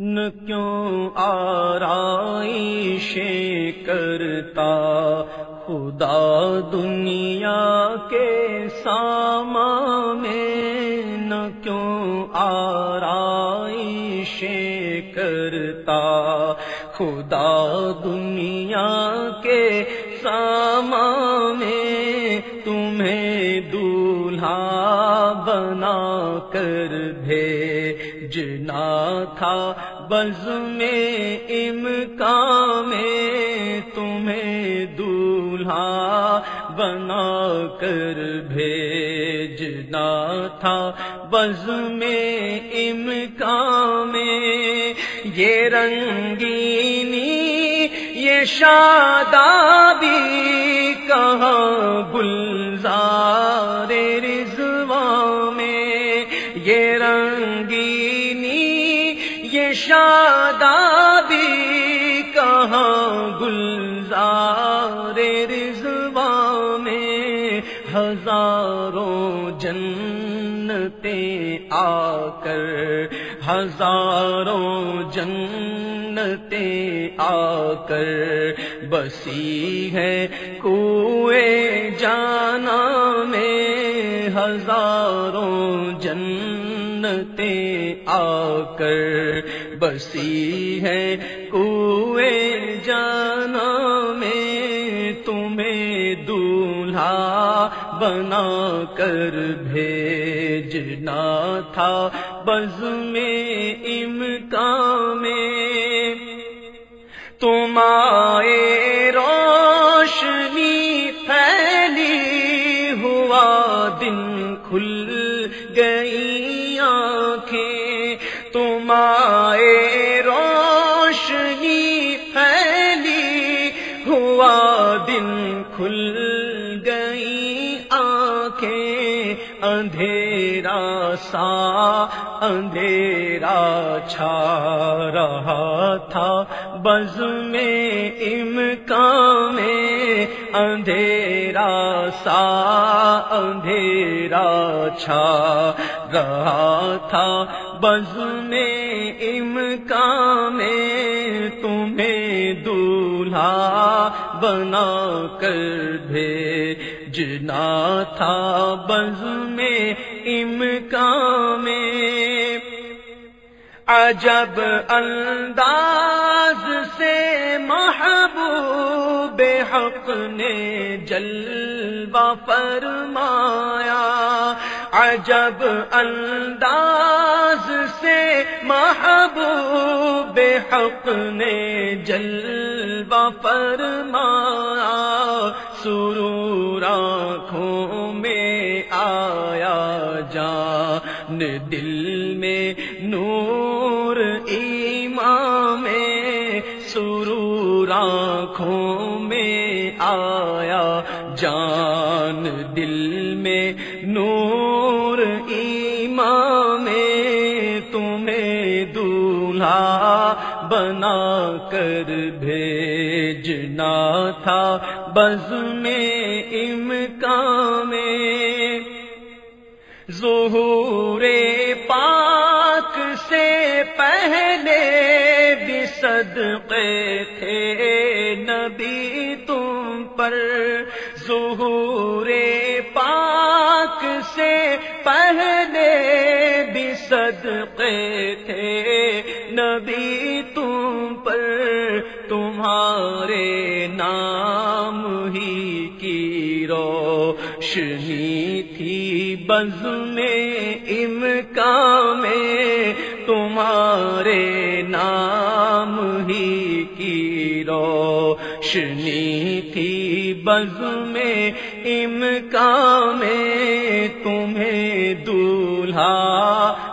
نہ کیوں آرائش کرتا خدا دنیا کے ساما میں نہ کیوں آرائش کرتا خدا دنیا کے ساما میں تمہیں دولہا بنا کر بھیجنا تھا بز میں امکان میں تمہیں دولہا بنا کر بھیجنا تھا بز میں امکان میں یہ رنگینی یہ شادابی کہاں گلزار رضوان یہ شادابی کہاں گلزار رضوا میں ہزاروں جنتیں آ کر، ہزاروں جنتیں آ کر بسی ہے کوئے جانا میں، ہزاروں جن رحمتیں آ کر بسی ہے کوئے جانا میں تمہیں دولہا بنا کر بھیجنا تھا بز میں امکان میں تم آئے روشنی پھیلی ہوا دن کھل گئی آنکھیں اندھیرا سا اندھیرا چھا رہا تھا بز میں امکان میں اندھیرا سا اندھیرا چھا رہا تھا۔ بز میں امکان میں تمہیں دولہا بنا کر بھیجنا تھا۔ بز میں امکان میں عجب انداز سے محبوب بے حق نے جلوہ فرمایا، عجب انداز سے محبوب حق نے جلوہ فرمایا۔ سرور آنکھوں میں آیا جان، دل میں نور آنکھوں میں آیا۔ جان دل میں نور، ایمان میں تمہیں دولہا بنا کر بھیجنا تھا۔ بز میں امکان میں ظہور پاک سے پہلے بھی صدقے نبی تم پر ظہور پاک سے پہلے بھی صدقے تھے۔ نبی تم پر تمہارے نام ہی کی روشنی تھی۔ بز میں امکان میں تمہارے نام ہی روشنی تھی بز میں، امکان میں تمہیں دولہا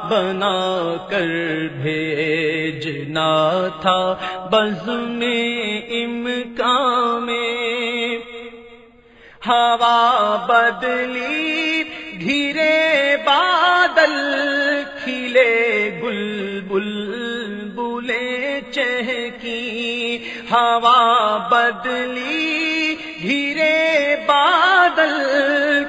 بنا کر بھیجنا تھا۔ بز میں امکان میں ہوا بدلی، گھرے بادل کھلے گل بل بولے چہکی۔ ہوا بدلی، گھرے بادل،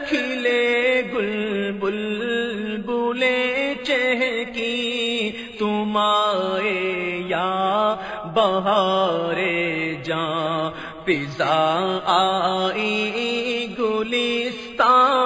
کھلے گل بل بولے چہکی۔ تم آئے یا بہارے جان پزا آئی گلستان۔